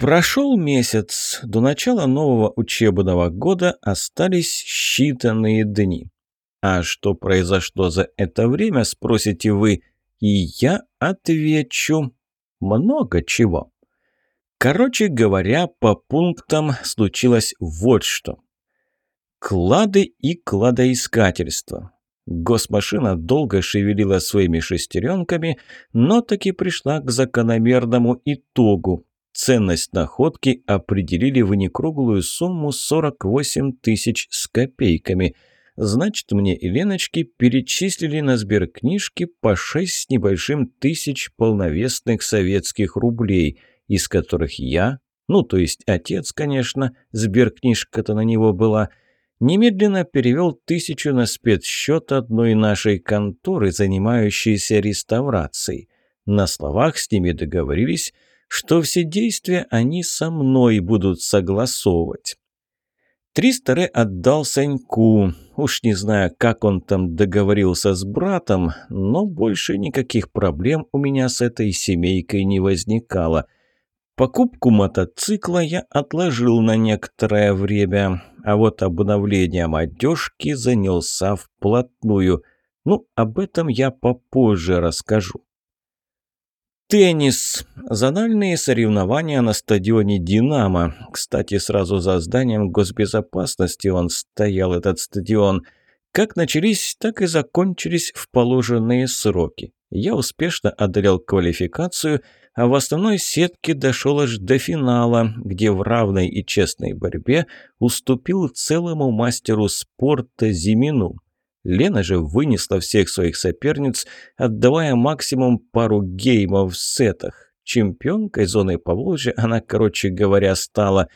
Прошел месяц. До начала нового учебного года остались считанные дни. А что произошло за это время, спросите вы, и я отвечу много чего. Короче говоря, по пунктам случилось вот что. Клады и кладоискательство. Госмашина долго шевелила своими шестеренками, но таки пришла к закономерному итогу. Ценность находки определили в некруглую сумму 48 тысяч с копейками. Значит, мне и Леночке перечислили на сберкнижки по 6 с небольшим тысяч полновесных советских рублей, из которых я, ну то есть отец, конечно, сберкнижка-то на него была – немедленно перевел тысячу на спецсчет одной нашей конторы, занимающейся реставрацией. На словах с ними договорились, что все действия они со мной будут согласовывать. Триста Ре отдал Саньку. Уж не знаю, как он там договорился с братом, но больше никаких проблем у меня с этой семейкой не возникало – Покупку мотоцикла я отложил на некоторое время, а вот обновлением одежки занялся вплотную. Ну, об этом я попозже расскажу. Теннис. Зональные соревнования на стадионе «Динамо». Кстати, сразу за зданием госбезопасности он стоял, этот стадион. Как начались, так и закончились в положенные сроки. Я успешно одолел квалификацию – а в основной сетке дошел аж до финала, где в равной и честной борьбе уступил целому мастеру спорта Зимину. Лена же вынесла всех своих соперниц, отдавая максимум пару геймов в сетах. Чемпионкой зоны Поволжья она, короче говоря, стала.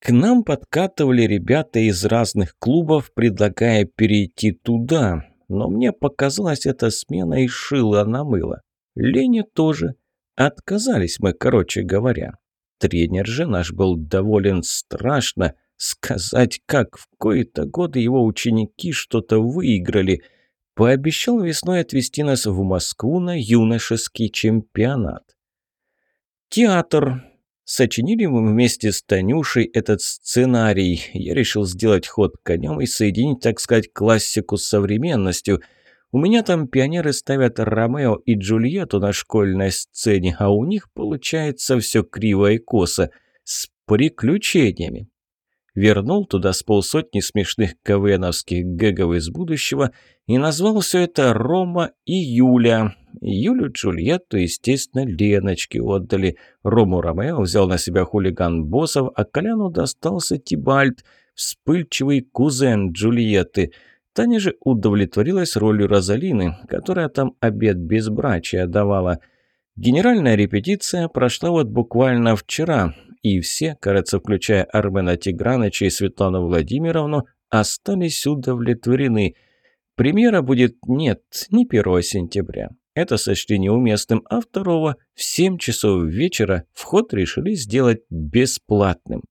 К нам подкатывали ребята из разных клубов, предлагая перейти туда. Но мне показалось, эта смена и шила на мыло. Лене тоже. Отказались мы, короче говоря. Тренер же наш был доволен страшно. Сказать, как в кои-то годы его ученики что-то выиграли. Пообещал весной отвезти нас в Москву на юношеский чемпионат. Театр. Сочинили мы вместе с Танюшей этот сценарий. Я решил сделать ход конем и соединить, так сказать, классику с современностью – у меня там пионеры ставят Ромео и Джульетту на школьной сцене, а у них получается все криво и косо, с приключениями. Вернул туда с полсотни смешных КВНовских гэгов из будущего и назвал все это Рома и Юля. Юлю Джульетту, естественно, Леночке отдали. Рому Ромео взял на себя хулиган боссов, а Коляну достался Тибальт, вспыльчивый кузен Джульетты – Таня же удовлетворилась ролью Розалины, которая там обед безбрачия давала. Генеральная репетиция прошла вот буквально вчера, и все, кажется, включая Армена Тиграныча и Светлану Владимировну, остались удовлетворены. Премьера будет нет, не 1 сентября. Это сочли неуместным, а второго в 7 часов вечера вход решили сделать бесплатным.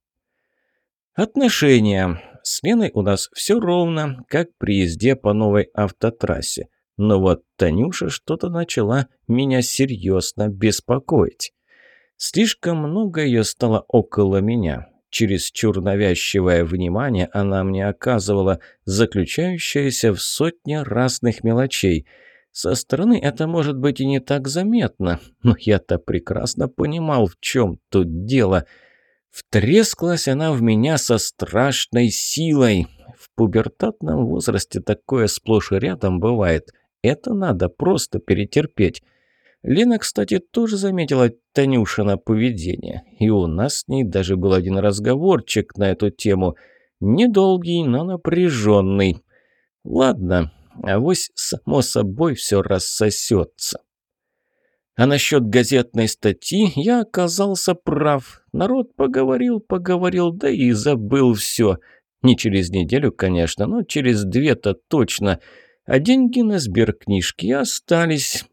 Отношения. С Леной у нас все ровно, как при езде по новой автотрассе. Но вот Танюша что-то начала меня серьезно беспокоить. Слишком много ее стало около меня. Чересчур навязчивое внимание она мне оказывала, заключающееся в сотне разных мелочей. Со стороны это может быть и не так заметно, но я-то прекрасно понимал, в чем тут дело – Втрескалась она в меня со страшной силой. В пубертатном возрасте такое сплошь и рядом бывает. Это надо просто перетерпеть. Лена, кстати, тоже заметила Танюшина поведение. И у нас с ней даже был один разговорчик на эту тему. Недолгий, но напряженный. Ладно, авось само собой все рассосется. А насчет газетной статьи я оказался прав. Народ поговорил, поговорил, да и забыл все. Не через неделю, конечно, но через две-то точно. А деньги на сберкнижке остались.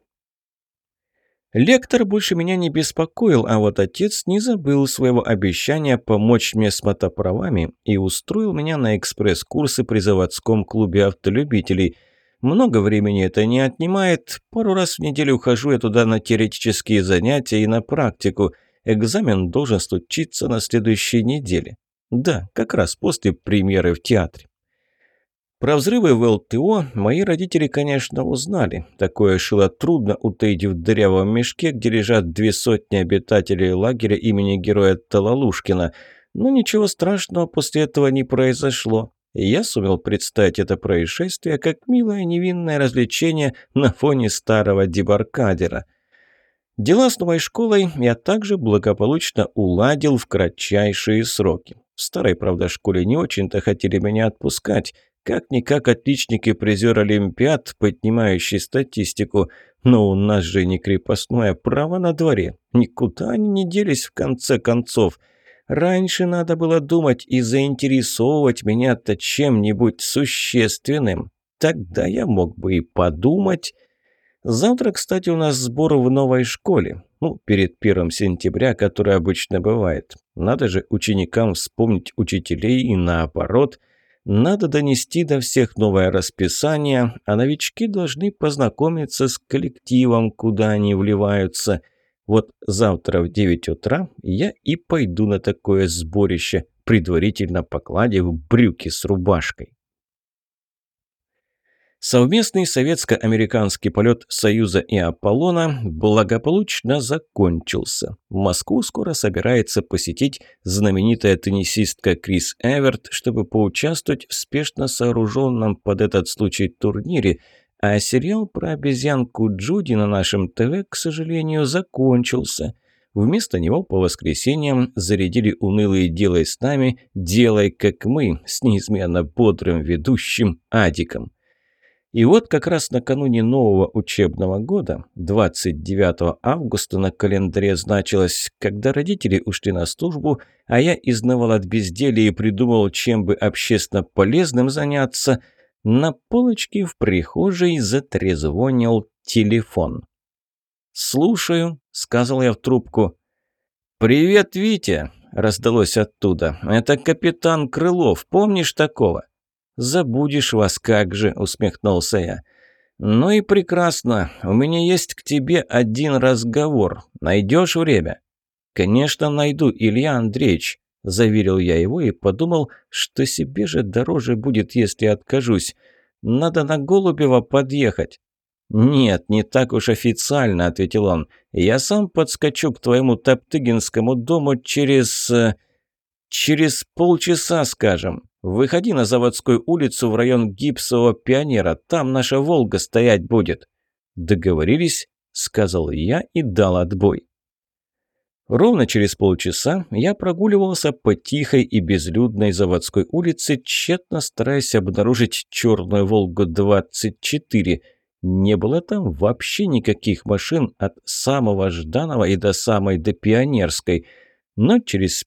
Лектор больше меня не беспокоил, а вот отец не забыл своего обещания помочь мне с мотоправами и устроил меня на экспресс-курсы при заводском клубе автолюбителей – много времени это не отнимает. Пару раз в неделю хожу я туда на теоретические занятия и на практику. экзамен должен случиться на следующей неделе. Да, как раз после премьеры в театре. Про взрывы в ЛТО мои родители, конечно, узнали. Такое шило трудно утаить в дырявом мешке, где лежат две сотни обитателей лагеря имени героя Талалушкина. Но ничего страшного после этого не произошло. Я сумел представить это происшествие как милое невинное развлечение на фоне старого дебаркадера. Дела с новой школой я также благополучно уладил в кратчайшие сроки. В старой, правда, школе не очень-то хотели меня отпускать. Как-никак отличник и призер Олимпиад, поднимающий статистику. Но у нас же не крепостное право на дворе. Никуда они не делись в конце концов. Раньше надо было думать и заинтересовывать меня-то чем-нибудь существенным. Тогда я мог бы и подумать. Завтра, кстати, у нас сбор в новой школе. Ну, перед первым сентября, который обычно бывает. Надо же ученикам вспомнить учителей и наоборот. Надо донести до всех новое расписание, а новички должны познакомиться с коллективом, куда они вливаются – вот завтра в 9 утра я и пойду на такое сборище, предварительно покладив брюки с рубашкой. Совместный советско-американский полет «Союза» и «Аполлона» благополучно закончился. Москву скоро собирается посетить знаменитая теннисистка Крис Эверт, чтобы поучаствовать в спешно сооруженном под этот случай турнире – а сериал про обезьянку Джуди на нашем ТВ, к сожалению, закончился. Вместо него по воскресеньям зарядили унылые «Делай с нами», «Делай как мы» с неизменно бодрым ведущим Адиком. И вот как раз накануне нового учебного года, 29 августа на календаре значилось, когда родители ушли на службу, а я изнывал от безделия и придумал, чем бы общественно полезным заняться – на полочке в прихожей затрезвонил телефон. «Слушаю», — сказал я в трубку. «Привет, Витя!» — раздалось оттуда. «Это капитан Крылов, помнишь такого?» «Забудешь вас как же», — усмехнулся я. «Ну и прекрасно. У меня есть к тебе один разговор. Найдешь время?» «Конечно, найду, Илья Андреевич. Заверил я его и подумал, что себе же дороже будет, если откажусь. Надо на Голубева подъехать. «Нет, не так уж официально», — ответил он. «Я сам подскочу к твоему Топтыгинскому дому через... Э, через полчаса, скажем. Выходи на Заводскую улицу в район Гипсового пионера. Там наша «Волга» стоять будет». «Договорились?» — сказал я и дал отбой. Ровно через полчаса я прогуливался по тихой и безлюдной заводской улице, тщетно стараясь обнаружить черную «Волгу-24». Не было там вообще никаких машин от самого Жданова и до самой до Пионерской. Но через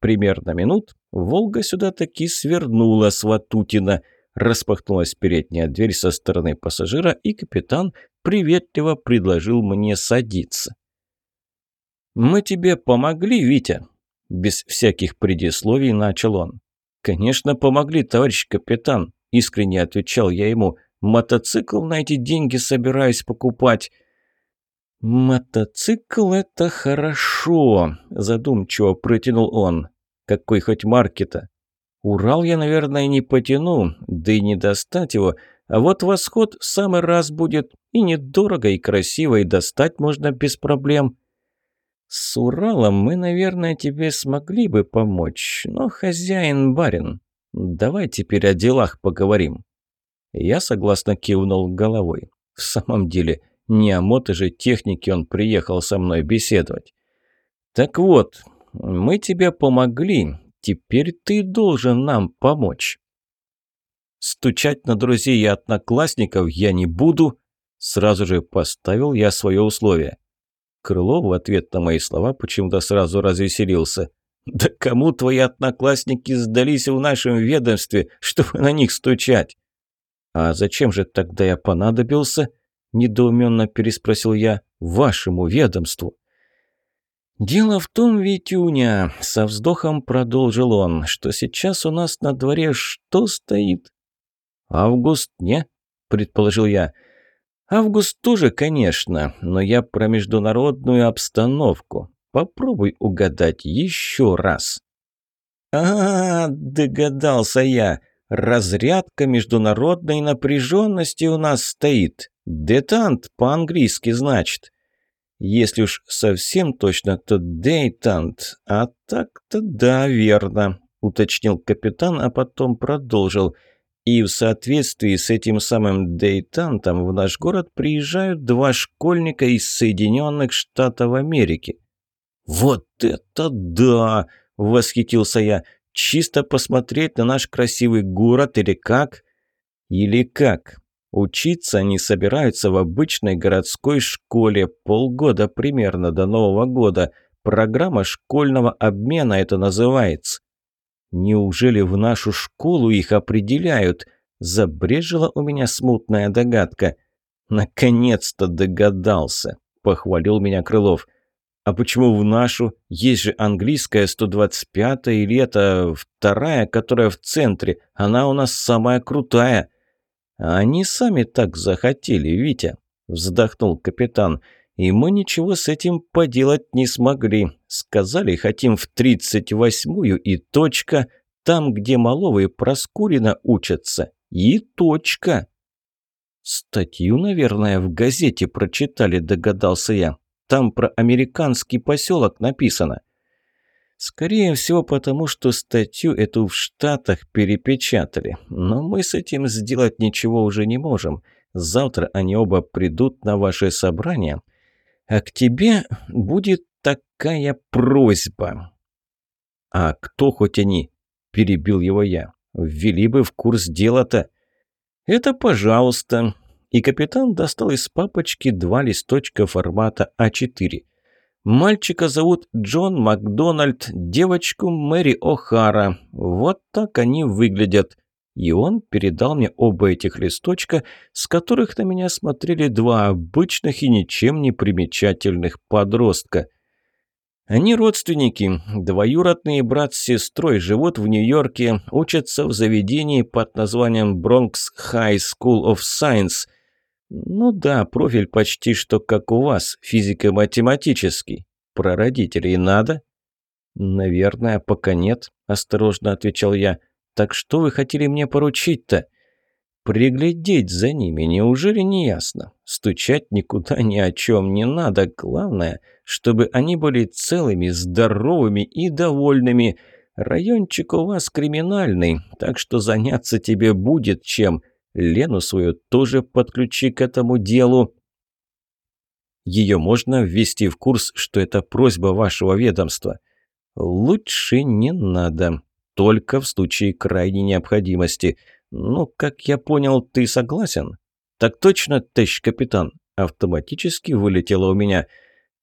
примерно минут «Волга» сюда таки свернула с Ватутина. Распахнулась передняя дверь со стороны пассажира, и капитан приветливо предложил мне садиться. «Мы тебе помогли, Витя?» Без всяких предисловий начал он. «Конечно, помогли, товарищ капитан», – искренне отвечал я ему. «Мотоцикл на эти деньги собираюсь покупать». «Мотоцикл – это хорошо», – задумчиво протянул он. «Какой хоть марки-то?» «Урал я, наверное, не потяну, да и не достать его. А вот восход в самый раз будет. И недорого, и красиво, и достать можно без проблем». «С Уралом мы, наверное, тебе смогли бы помочь, но хозяин барин. Давай теперь о делах поговорим». Я согласно кивнул головой. В самом деле, не о мото же технике он приехал со мной беседовать. «Так вот, мы тебе помогли, теперь ты должен нам помочь». Стучать на друзей и одноклассников я не буду. Сразу же поставил я свое условие. Крылов в ответ на мои слова почему-то сразу развеселился. «Да кому твои одноклассники сдались в нашем ведомстве, чтобы на них стучать?» «А зачем же тогда я понадобился?» – недоуменно переспросил я. «Вашему ведомству». «Дело в том, Витюня», – со вздохом продолжил он, – «что сейчас у нас на дворе что стоит?» «Август, не?» – предположил я. Август тоже, конечно, но я про международную обстановку. Попробуй угадать еще раз. А, -а, -а догадался я. Разрядка международной напряженности у нас стоит. Детант по-английски значит. Если уж совсем точно, то дейтант. А так-то да, верно, уточнил капитан, а потом продолжил. И в соответствии с этим самым дейтантом в наш город приезжают два школьника из Соединенных Штатов Америки. «Вот это да!» – восхитился я. «Чисто посмотреть на наш красивый город или как?» «Или как?» Учиться они собираются в обычной городской школе полгода примерно до Нового года. Программа школьного обмена это называется. Неужели в нашу школу их определяют? Забрежила у меня смутная догадка. Наконец-то догадался, похвалил меня Крылов. А почему в нашу? Есть же английская 125-я или это вторая, которая в центре. Она у нас самая крутая. «Они сами так захотели, Витя», – вздохнул капитан. «И мы ничего с этим поделать не смогли. Сказали, хотим в тридцать восьмую и точка, там, где Маловы и учатся. И точка». «Статью, наверное, в газете прочитали», – догадался я. «Там про американский поселок написано». Скорее всего, потому что статью эту в Штатах перепечатали. Но мы с этим сделать ничего уже не можем. Завтра они оба придут на ваше собрание. А к тебе будет такая просьба. А кто хоть они? Перебил его я. Ввели бы в курс дела-то. Это пожалуйста. И капитан достал из папочки два листочка формата А4. Мальчика зовут Джон Макдональд, девочку Мэри О'Хара. Вот так они выглядят. И он передал мне оба этих листочка, с которых на меня смотрели два обычных и ничем не примечательных подростка. Они родственники, двоюродные брат с сестрой, живут в Нью-Йорке, учатся в заведении под названием Bronx High School of Science – «Ну да, профиль почти что как у вас, физико-математический. Про родителей надо?» «Наверное, пока нет», – осторожно отвечал я. «Так что вы хотели мне поручить-то?» «Приглядеть за ними, неужели не ясно? Стучать никуда ни о чем не надо. Главное, чтобы они были целыми, здоровыми и довольными. Райончик у вас криминальный, так что заняться тебе будет чем. Лену свою тоже подключи к этому делу. Ее можно ввести в курс, что это просьба вашего ведомства. Лучше не надо, только в случае крайней необходимости. Ну, как я понял, ты согласен? Так точно, товарищ капитан. Автоматически вылетело у меня.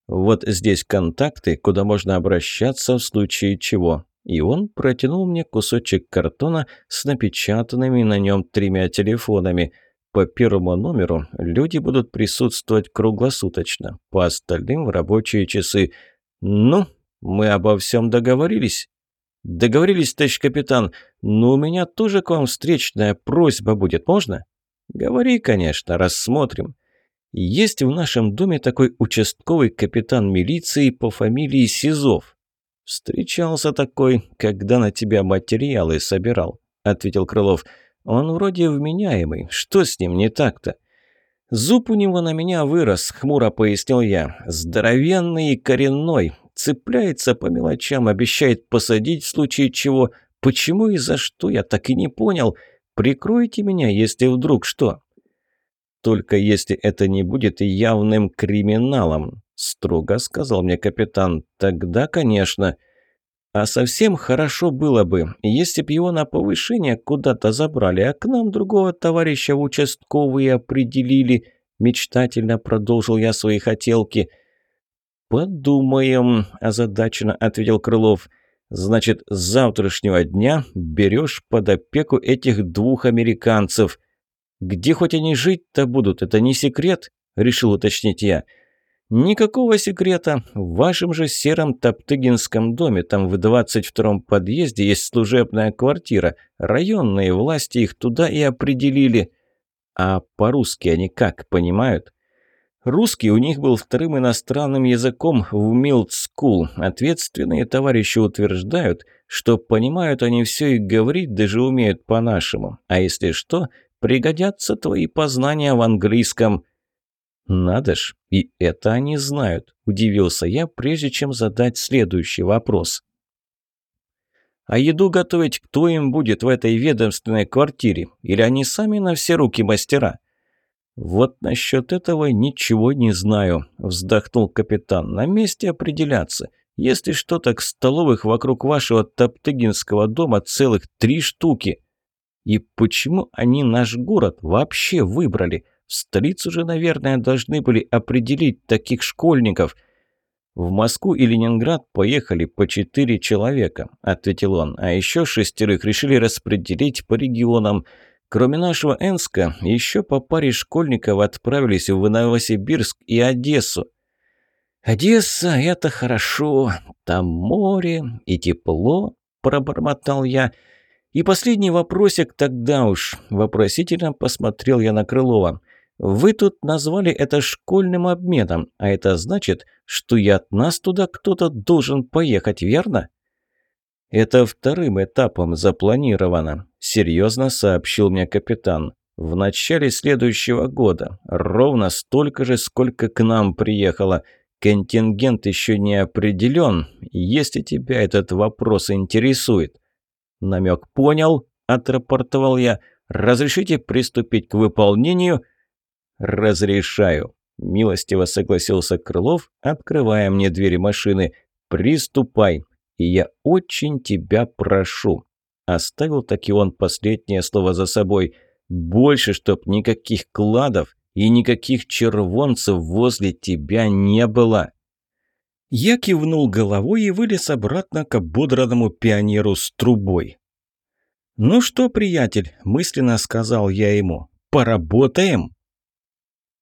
Вот здесь контакты, куда можно обращаться в случае чего и он протянул мне кусочек картона с напечатанными на нем тремя телефонами. По первому номеру люди будут присутствовать круглосуточно, по остальным в рабочие часы. Ну, мы обо всем договорились. Договорились, товарищ капитан, но у меня тоже к вам встречная просьба будет, можно? Говори, конечно, рассмотрим. Есть в нашем доме такой участковый капитан милиции по фамилии Сизов. «Встречался такой, когда на тебя материалы собирал», — ответил Крылов. «Он вроде вменяемый. Что с ним не так-то?» «Зуб у него на меня вырос», — хмуро пояснил я. «Здоровенный и коренной. Цепляется по мелочам, обещает посадить в случае чего. Почему и за что, я так и не понял. Прикройте меня, если вдруг что». «Только если это не будет явным криминалом», строго сказал мне капитан. Тогда, конечно. А совсем хорошо было бы, если б его на повышение куда-то забрали, а к нам другого товарища в участковые определили. Мечтательно продолжил я свои хотелки. «Подумаем», – озадаченно ответил Крылов. «Значит, с завтрашнего дня берешь под опеку этих двух американцев. Где хоть они жить-то будут, это не секрет?» – решил уточнить я. «Никакого секрета. В вашем же сером Топтыгинском доме, там в 22-м подъезде, есть служебная квартира. Районные власти их туда и определили. А по-русски они как, понимают?» Русский у них был вторым иностранным языком в middle school. Ответственные товарищи утверждают, что понимают они все и говорить даже умеют по-нашему. А если что, пригодятся твои познания в английском. Надо ж, и это они знают, удивился я, прежде чем задать следующий вопрос. А еду готовить кто им будет в этой ведомственной квартире? Или они сами на все руки мастера? «Вот насчет этого ничего не знаю», – вздохнул капитан. «На месте определяться. Если что, так столовых вокруг вашего Топтыгинского дома целых три штуки. И почему они наш город вообще выбрали? В столицу же, наверное, должны были определить таких школьников». «В Москву и Ленинград поехали по четыре человека», – ответил он. «А еще шестерых решили распределить по регионам». Кроме нашего Энска, еще по паре школьников отправились в Новосибирск и Одессу. «Одесса — это хорошо, там море и тепло», — пробормотал я. И последний вопросик тогда уж, вопросительно посмотрел я на Крылова. «Вы тут назвали это школьным обменом, а это значит, что и от нас туда кто-то должен поехать, верно?» «Это вторым этапом запланировано», – серьезно сообщил мне капитан. «В начале следующего года. Ровно столько же, сколько к нам приехало. Контингент еще не определен, если тебя этот вопрос интересует». «Намек понял», – отрапортовал я. «Разрешите приступить к выполнению?» «Разрешаю», – милостиво согласился Крылов, открывая мне двери машины. «Приступай и я очень тебя прошу». Оставил таки он последнее слово за собой. «Больше, чтоб никаких кладов и никаких червонцев возле тебя не было». Я кивнул головой и вылез обратно к ободранному пионеру с трубой. «Ну что, приятель», – мысленно сказал я ему, – «поработаем?»